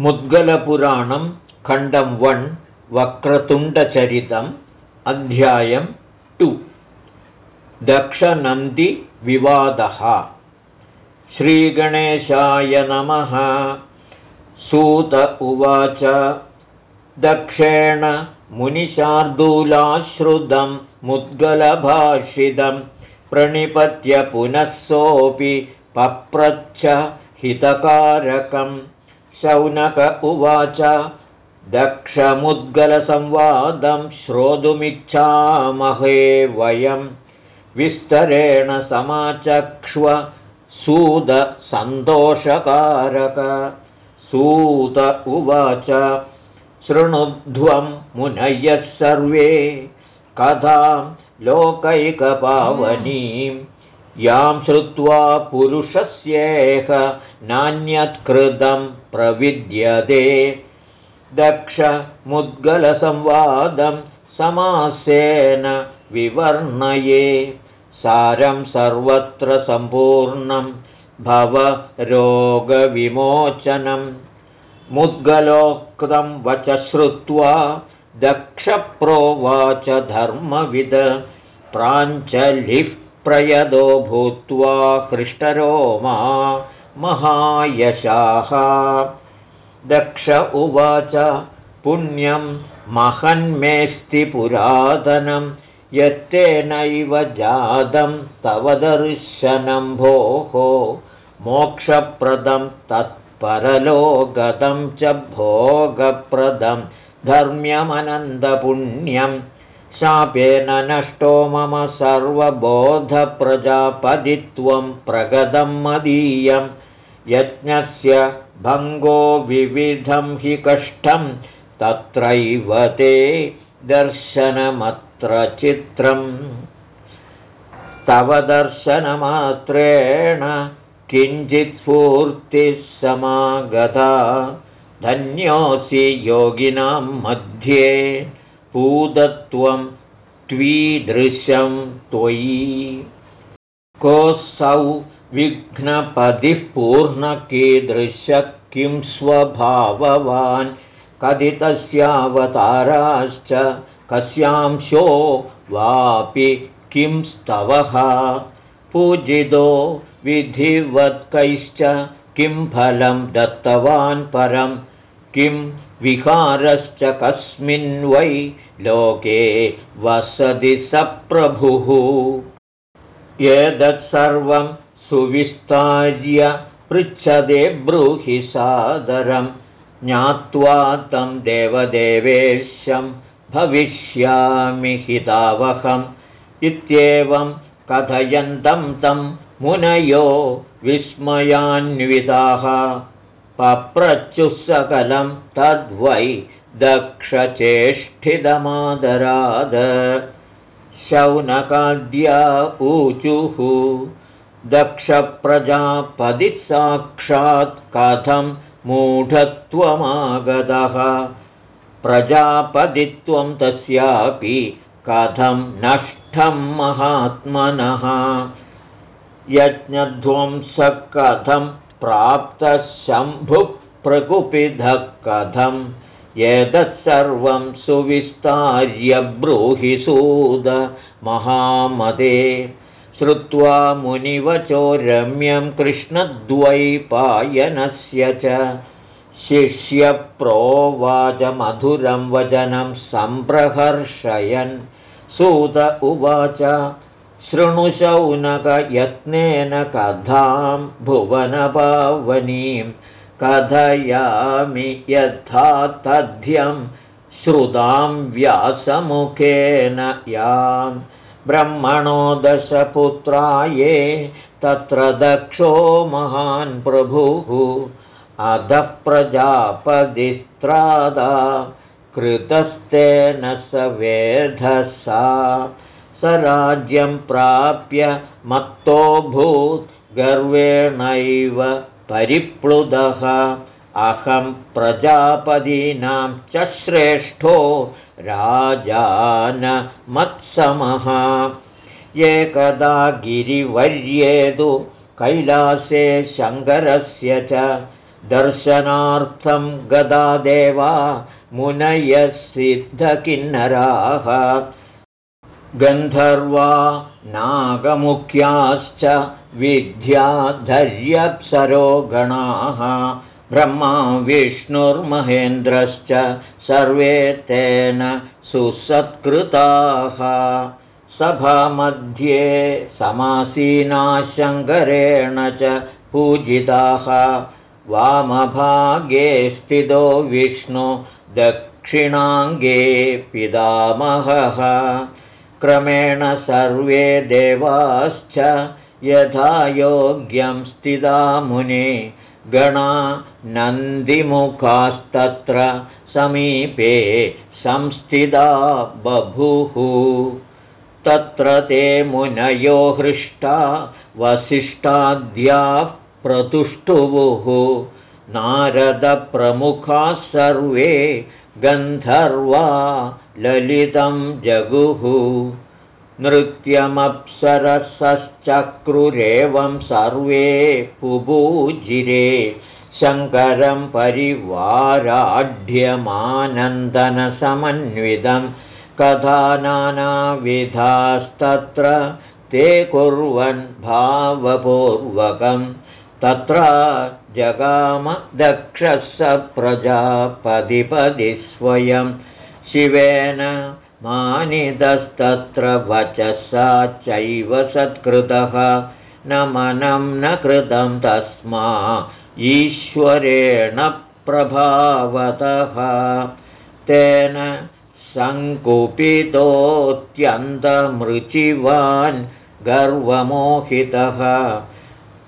मुद्गलपुराणं खण्डं वन् वक्रतुण्डचरितम् अध्यायं टु। दक्षनन्दिविवादः श्रीगणेशाय नमः। सूत उवाच। दक्षेण मुनिशार्दूलाश्रुतं मुद्गलभाषितं प्रणिपत्य पुनः सोऽपि पप्रच्छ हितकारकम् शौनक उवाच दक्षमुद्गलसंवादं श्रोतुमिच्छामहे वयं। विस्तरेण समाचक्ष्व सूदसन्तोषकारक सूत उवाच शृणुध्वं मुनयः सर्वे कथां लोकैकपावनीं यां श्रुत्वा पुरुषस्येह नान्यत्कृतं प्रविद्यते। दक्षमुद्गलसंवादं समासेन विवर्णये। सारं सर्वत्र सम्पूर्णं भवरोगविमोचनं मुद्गलोक्तं वच श्रुत्वा दक्षप्रोवाच धर्मविद प्राञ्चलिः प्रयदो भूत्वा हृष्टरोमा महायशाः। दक्ष उवाच पुण्यं महन्मेस्ति पुरातनं यत्तेनैव जातं तव दर्शनं भोः। मोक्षप्रदं तत्परलोगतं च भोगप्रदं धर्म्यमनन्दपुण्यं शापेन नष्टो मम सर्वबोधप्रजापदित्वं प्रगतं मदीयं। यज्ञस्य भङ्गो विविधं हि कष्टं तत्रैव ते दर्शनमत्र चित्रम्। तव दर्शनमात्रेण किञ्चित्स्फूर्तिः समागता। धन्योऽसि योगिनां मध्ये पूतत्वं त्वीदृशं त्वयि। कोऽसौ विघ्नपदिः पूर्णकीदृशः किं स्वभाववान्? कथितस्यावताराश्च कस्यांशो वापि किं स्तवः? पूजितो विधिवत्कैश्च किं फलं दत्तवान् परं? किं विहारश्च कस्मिन् वै लोके वसति सप्रभुः एतत्सर्वं सुविस्तार्य पृच्छदे ब्रूहि सादरं। ज्ञात्वा तं देवदेवेशं भविष्यामि हितावहम्। इत्येवं कथयन्तं तं मुनयो विस्मयान्विताः पप्रच्युः तद्वै दक्षचेष्ठितमादराद शौनकाद्या ऊचुः दक्षप्रजापदिसाक्षात् कथं मूढत्वमागतः? प्रजापदित्वं तस्यापि कथं नष्टं महात्मनः? यज्ञध्वंसः कथं प्राप्तः शम्भुप्रकुपिधः कथम् एतत्सर्वं सुविस्तार्य ब्रूहिसूद महामदे। श्रुत्वा मुनिवचो रम्यं कृष्णद्वैपायनस्य च शिष्यप्रोवाचमधुरं वचनं सम्प्रहर्षयन्। सूत उवाच शृणुशौनकयत्नेन कथां भुवनपावनीं कथयामि यथा तथ्यं श्रुतां व्यासमुखेन याम् ब्रह्मणो दशपुत्राये तत्र दक्षो महान् प्रभुः अधः प्रजापदिस्त्रादा कृतस्तेन स वेधसा स राज्यं प्राप्य मत्तोऽभूत् गर्वेणैव परिप्लुदः। अहं प्रजापदीनां च श्रेष्ठो राजानमत्समः एकदा गिरिवर्येदु कैलासे शङ्करस्य च दर्शनार्थं गदा देवा मुनयः सिद्धकिन्नराः गन्धर्वा नागमुख्याश्च विद्याधर्यप्सरो गणाः ब्रह्मा विष्णुर्महेन्द्रश्च सर्वे तेन सुसत्कृताः। सभामध्ये समासीनाशङ्करेण च पूजिताः। वामभागे स्थितो विष्णु दक्षिणाङ्गे पितामहः क्रमेण सर्वे देवाश्च यथा योग्यं स्थिता मुने गणा नन्दिमुखास्तत्र समीपे संस्थिता बभुः। तत्र ते मुनयो हृष्टा वसिष्ठाद्याः प्रतुष्टुवुः नारदप्रमुखाः सर्वे गन्धर्वा ललितं जगुः। नृत्यमप्सरसश्चक्रुरेवं सर्वे पुबूजिरे। शङ्करं परिवाराढ्यमानन्दनसमन्वितं। कथा नानाविधास्तत्र ते कुर्वन् भावपूर्वकं। तत्र जगामदक्षः स प्रजापदिपदि स्वयं शिवेन मानितस्तत्र वचसा चैव सत्कृतः। न मनं न कृतं तस्मा ईश्वरेण प्रभावतः। तेन सङ्कुपितोऽत्यन्तमृचिवान् गर्वमोहितः।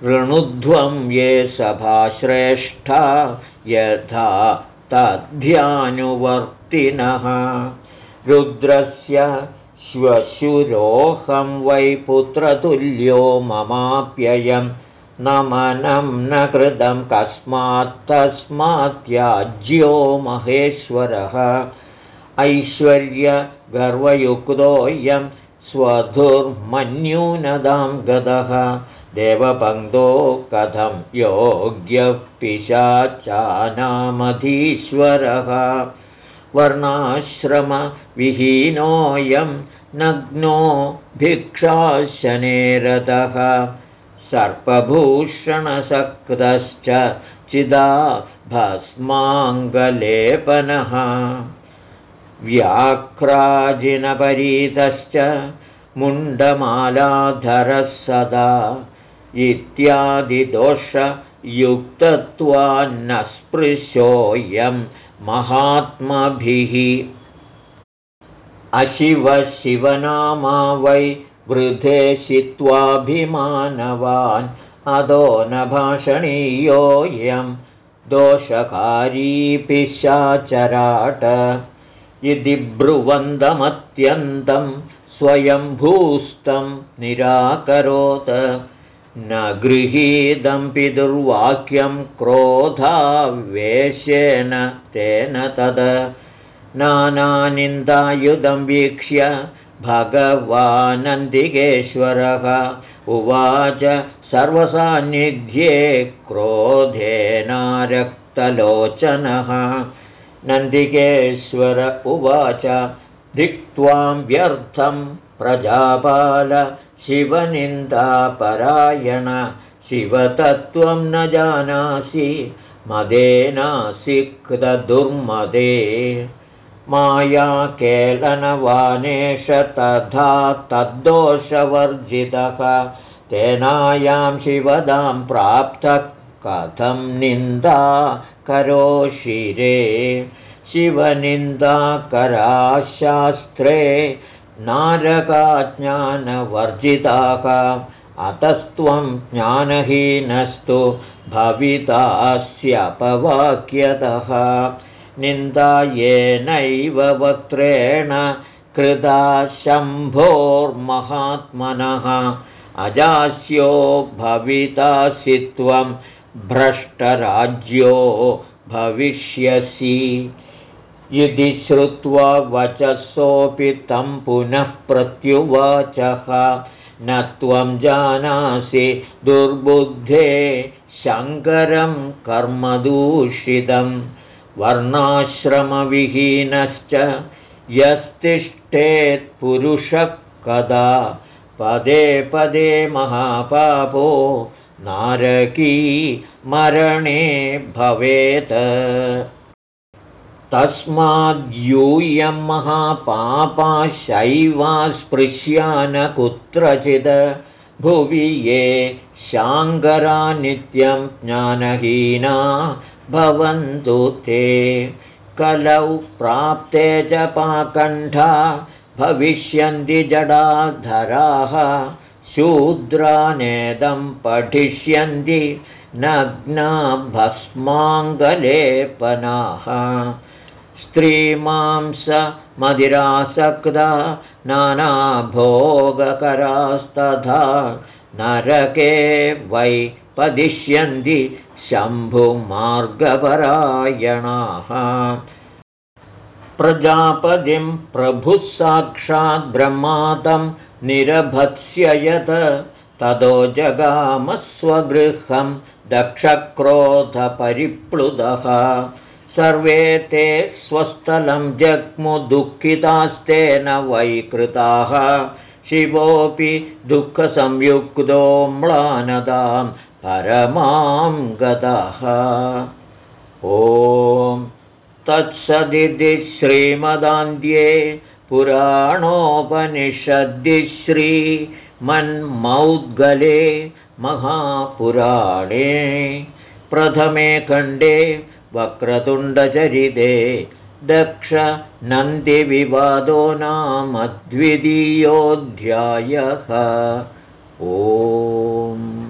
ऋणुध्वं ये सभाश्रेष्ठा यथा तद्ध्यानुवर्तिनः रुद्रस्य श्वशुरोऽहं वै पुत्रतुल्यो ममाप्ययं न मनं न कृतं कस्मात्तस्मात्याज्यो महेश्वरः। ऐश्वर्यगर्वयुक्तोऽयं स्वधुर्मन्यूनदां गतः। देवपङ्क्तो कथं योग्यः पिशाचानामधीश्वरः वर्णाश्रमविहीनोऽयं नग्नो भिक्षाशनेरतः सर्पभूषणसक्तश्च चिदा भस्माङ्गलेपनः। व्याघ्राजिनपरीतश्च मुण्डमालाधरः सदा इत्यादिदोषयुक्तत्वान्नस्पृश्योऽयं महात्मभिः। अशिवशिवनामा वै वृधे शित्वाभिमानवान्। अधो न भाषणीयोऽयं दोषकारीपिशाचराट ब्रुवन्दमत्यन्तं स्वयंभूस्तं निराकरोत् न गृहीतं पितुर्वाक्यं क्रोधावेशेन तेन तद। नानानिन्दायुधं वीक्ष्य भगवानन्दिकेश्वरः उवाच सर्वसान्निध्ये क्रोधेनारक्तलोचनः। नन्दिकेश्वर उवाच धिक्त्वां व्यर्थं प्रजापाल शिवनिन्दापरायण शिवतत्त्वं न जानासि मदेनासिक्तदुर्मदे मायाकेलनवानेश तथा तद्दोषवर्जितः तेनायां शिवदां प्राप्तः कथं निन्दा करोषिरे शिवनिन्दाकराशास्त्रे नारकाज्ञानवर्जिताः। अतस्त्वं ज्ञानहीनस्तु भवितास्यपवाक्यतः। निन्दा येनैव वक्त्रेण कृता शम्भोर्महात्मनः। अजास्यो भवितासि त्वं भ्रष्टराज्यो भविष्यसि यदि श्रुत्वा वचसोऽपि तं पुनः प्रत्युवाचः न त्वं जानासि दुर्बुद्धे शङ्करं कर्मदूषितं वर्णाश्रमविहीनश्च यस्तिष्ठेत्पुरुषः कदा? पदे पदे महापापो नारकी मरणे भवेत् तस्माद्यूयं महापापाशैवा स्पृश्या न कुत्रचिद् भुवि ये शाङ्गरा नित्यं ज्ञानहीना भवन्तु ते। कलौ प्राप्ते च पाकण्ठा भविष्यन्ति जडाधराः शूद्रानेदं पठिष्यन्ति नग्ना भस्माङ्गलेपनाः स्त्रीमांसमधिरासक्ता नानाभोगकरास्तथा नरके वै पदिष्यन्ति शम्भुमार्गपरायणाः। प्रजापतिं प्रभुः साक्षाद्ब्रह्मातं निरभत्स्ययत् ततो जगामस्वगृहं दक्षक्रोधपरिप्लुतः सर्वे ते स्वस्थलं जग्मुदुःखितास्तेन वैकृताः शिवोऽपि दुःखसंयुक्तो म्लानदां परमां गतः ॐ तत्सदिति श्रीमदान्ध्ये पुराणोपनिषद्दि श्रीमन्मौद्गले महापुराणे प्रथमे खण्डे वक्रतुण्डचरिते दक्षनन्दिविवादो नाम द्वितीयोऽध्यायः। ओम्